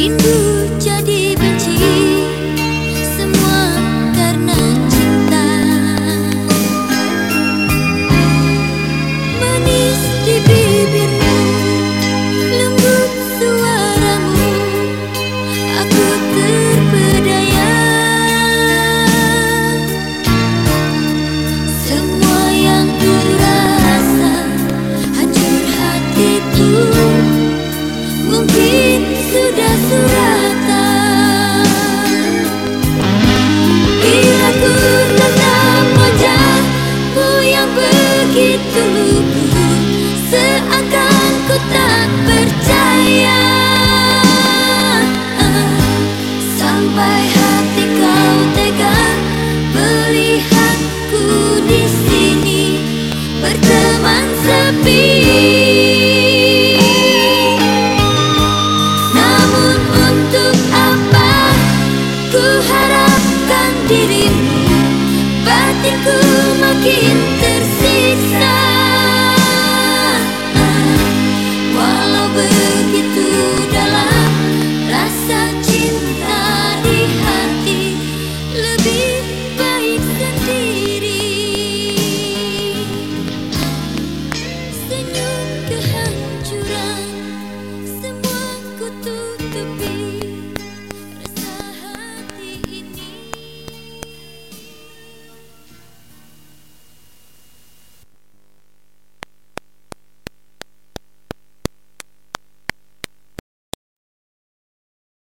rindu jadi Batinku makin tersiksa